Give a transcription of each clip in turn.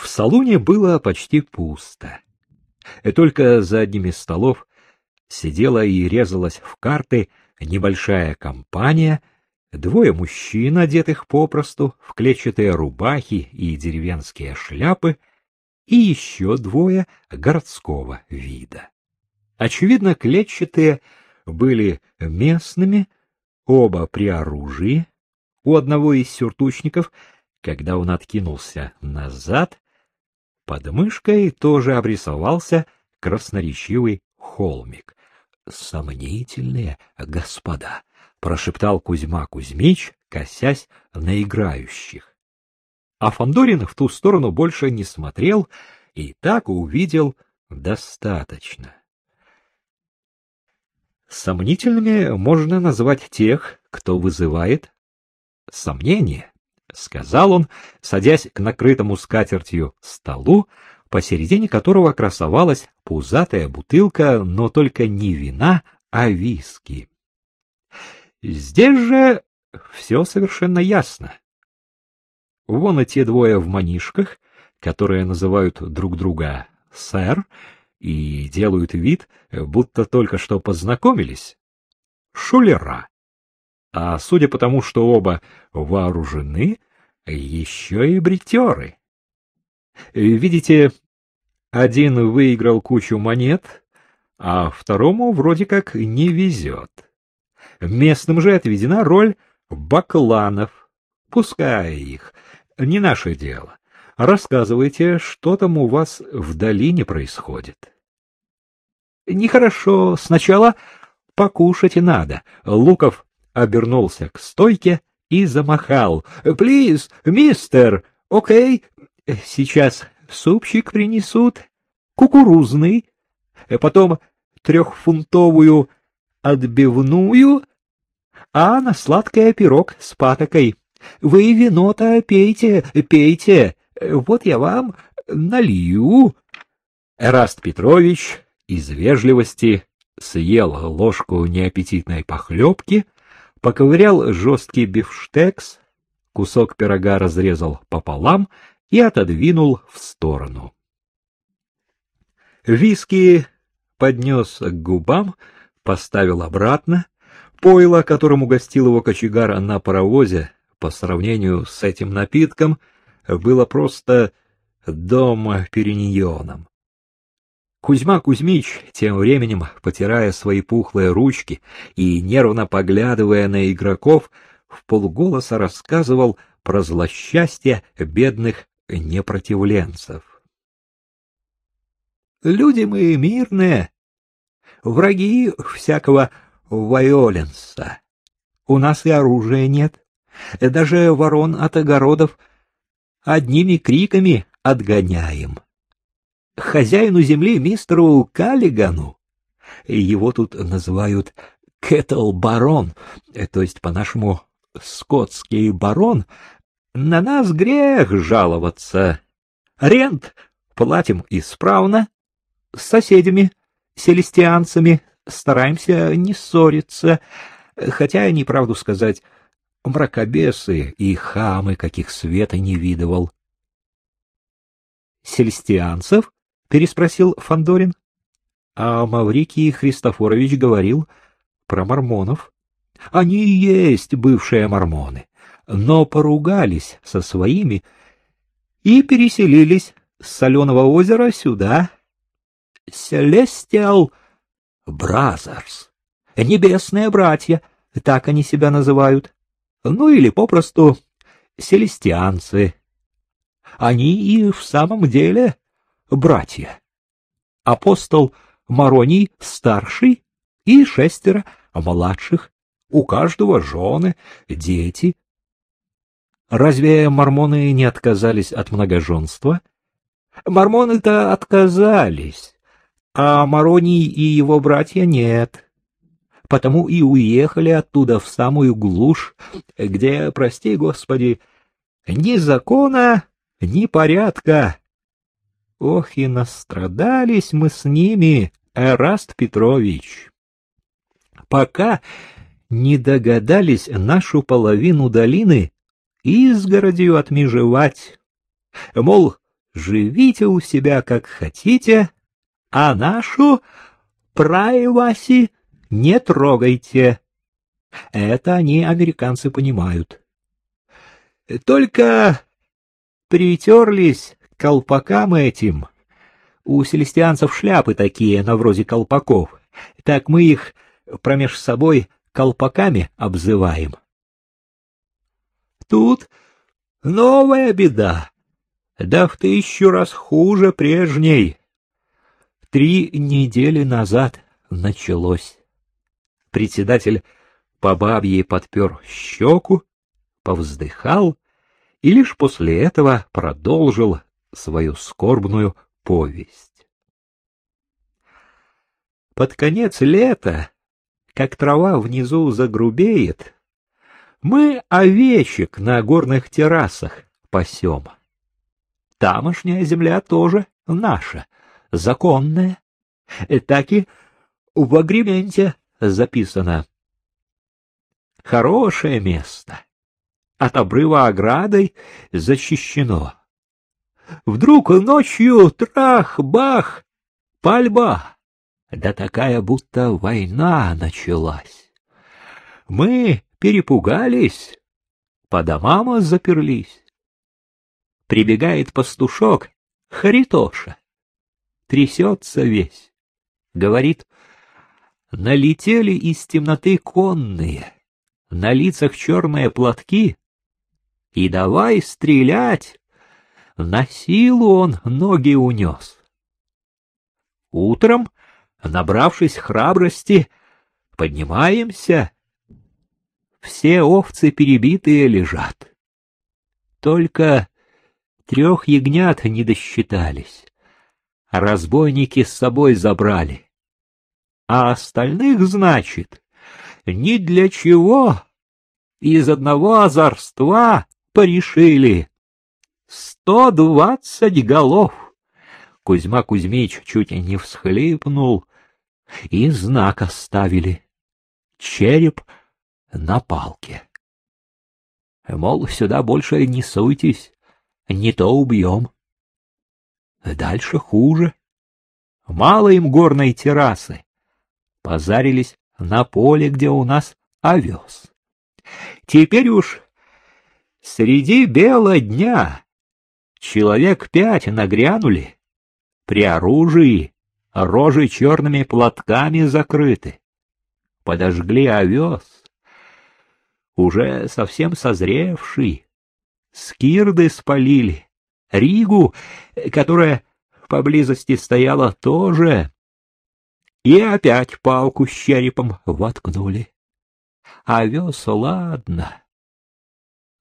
В салоне было почти пусто. Только за одним из столов сидела и резалась в карты небольшая компания, двое мужчин, одетых попросту в клетчатые рубахи и деревенские шляпы, и еще двое городского вида. Очевидно, клетчатые были местными, оба при оружии. У одного из сюртучников, когда он откинулся назад, под мышкой тоже обрисовался красноречивый холмик. Сомнительные господа, прошептал Кузьма Кузьмич, косясь на играющих. А Фандорин в ту сторону больше не смотрел и так увидел достаточно. Сомнительными можно назвать тех, кто вызывает сомнения, сказал он, садясь к накрытому скатертью столу, посередине которого красовалась пузатая бутылка, но только не вина, а виски. Здесь же все совершенно ясно. Вон и те двое в манишках, которые называют друг друга «сэр», и делают вид, будто только что познакомились. Шулера. А судя по тому, что оба вооружены, еще и бритеры. Видите, один выиграл кучу монет, а второму вроде как не везет. Местным же отведена роль бакланов. Пускай их, не наше дело. Рассказывайте, что там у вас в долине происходит. Нехорошо, сначала покушать надо. Луков обернулся к стойке и замахал. «Плиз, мистер, окей, сейчас супчик принесут, кукурузный, потом трехфунтовую отбивную, а на сладкое пирог с патокой. Вы вино-то пейте, пейте, вот я вам налью. Эраст Петрович из вежливости съел ложку неаппетитной похлебки, поковырял жесткий бифштекс, кусок пирога разрезал пополам и отодвинул в сторону. Виски поднес к губам, поставил обратно. Пойло, которым угостил его кочегар на паровозе, по сравнению с этим напитком, было просто дом периньоном. Кузьма Кузьмич, тем временем, потирая свои пухлые ручки и нервно поглядывая на игроков, в полголоса рассказывал про злосчастье бедных непротивленцев. Люди мы мирные, враги всякого вайоленса. У нас и оружия нет, даже ворон от огородов одними криками отгоняем. Хозяину земли, мистеру Каллигану, его тут называют Кэтл-барон, то есть, по-нашему, скотский барон, на нас грех жаловаться. Рент платим исправно, с соседями, селестианцами стараемся не ссориться, хотя, они, правду сказать, мракобесы и хамы, каких света не видывал. Селестианцев? Переспросил Фандорин. А Маврикий Христофорович говорил про мормонов. Они и есть бывшие мормоны, но поругались со своими и переселились с соленого озера сюда. Celestial Brothers, небесные братья, так они себя называют ну или попросту селестианцы. Они и в самом деле братья. Апостол Мароний старший и шестеро младших, у каждого жены, дети. Разве мормоны не отказались от многоженства? Мормоны-то отказались, а Мароний и его братья нет потому и уехали оттуда в самую глушь, где, прости господи, ни закона, ни порядка. Ох, и настрадались мы с ними, Эраст Петрович. Пока не догадались нашу половину долины изгородью отмежевать. Мол, живите у себя как хотите, а нашу прайваси не трогайте. Это они, американцы, понимают. Только притерлись колпакам этим. У селестианцев шляпы такие, на вроде колпаков. Так мы их промеж собой колпаками обзываем. Тут новая беда, да в тысячу раз хуже прежней. Три недели назад началось. Председатель по бабье подпер щеку, повздыхал и лишь после этого продолжил свою скорбную повесть. Под конец лета, как трава внизу загрубеет, мы овечек на горных террасах пасем. Тамошняя земля тоже наша, законная. Так и в агременте записано. Хорошее место. От обрыва оградой защищено. Вдруг ночью трах-бах, пальба. Да такая, будто война началась. Мы перепугались, по домам заперлись. Прибегает пастушок, Харитоша, трясется весь, говорит, налетели из темноты конные, на лицах черные платки, и давай стрелять. На силу он ноги унес. Утром, набравшись храбрости, поднимаемся. Все овцы перебитые лежат. Только трех ягнят не досчитались. Разбойники с собой забрали. А остальных, значит, ни для чего из одного озорства порешили. Сто двадцать голов. Кузьма Кузьмич чуть не всхлипнул, и знак оставили. Череп на палке. Мол, сюда больше не суйтесь, не то убьем. Дальше хуже. Мало им горной террасы. Позарились на поле, где у нас овес. Теперь уж среди бела дня человек пять нагрянули, при оружии, рожи черными платками закрыты. Подожгли овес, уже совсем созревший, скирды спалили, Ригу, которая поблизости стояла, тоже и опять палку с черепом воткнули. Овес, ладно,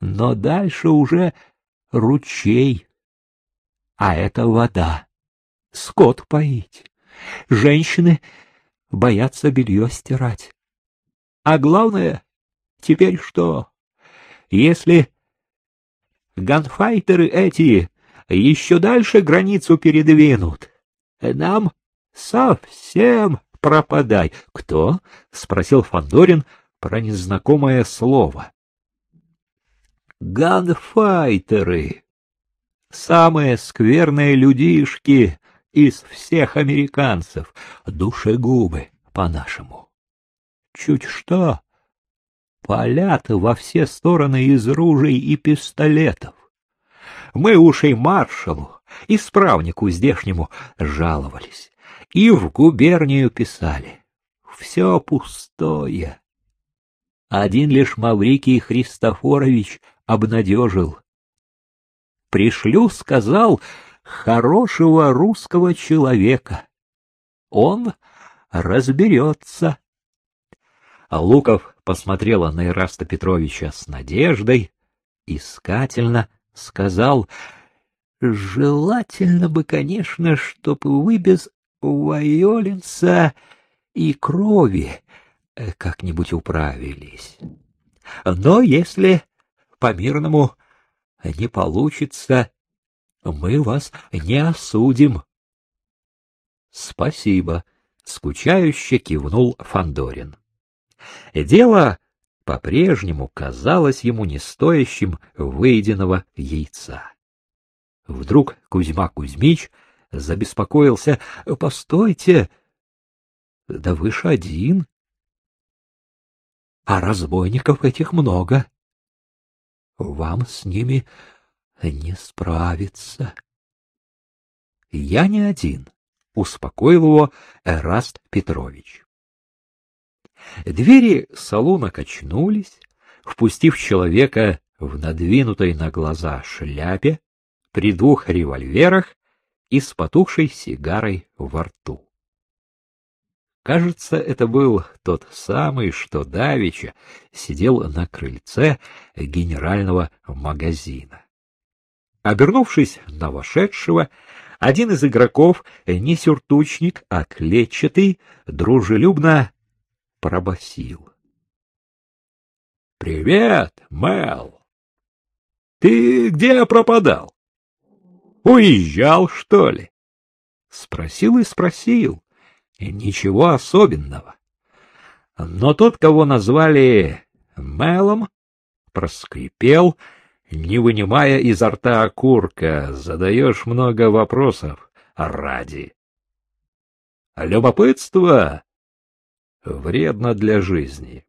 но дальше уже ручей, а это вода. Скот поить, женщины боятся белье стирать. А главное, теперь что? Если ганфайтеры эти еще дальше границу передвинут, нам совсем пропадай. Кто? спросил Фандорин про незнакомое слово. Ганфайтеры. Самые скверные людишки из всех американцев, душегубы, по-нашему. Чуть что, палят во все стороны из ружей и пистолетов. Мы уж и маршалу, исправнику здешнему жаловались и в губернию писали. Все пустое. Один лишь Маврикий Христофорович обнадежил. Пришлю, сказал, хорошего русского человека. Он разберется. Луков посмотрела на Ираста Петровича с надеждой, искательно сказал, «Желательно бы, конечно, чтобы вы без Вайолинца и крови э, как-нибудь управились. Но если по-мирному не получится, мы вас не осудим. — Спасибо, — скучающе кивнул Фандорин. Дело по-прежнему казалось ему не стоящим выеденного яйца. Вдруг Кузьма Кузьмич забеспокоился. — Постойте, да вы ж один. А разбойников этих много. Вам с ними не справиться. Я не один, — успокоил его Эраст Петрович. Двери салона качнулись, впустив человека в надвинутой на глаза шляпе, при двух револьверах и с потухшей сигарой во рту. Кажется, это был тот самый, что Давича сидел на крыльце генерального магазина. Обернувшись на вошедшего, один из игроков, не сюртучник, а клетчатый, дружелюбно пробасил. — Привет, Мел! Ты где пропадал? Уезжал, что ли? Спросил и спросил. Ничего особенного. Но тот, кого назвали Мелом, проскрипел, не вынимая изо рта окурка, задаешь много вопросов ради. Любопытство вредно для жизни.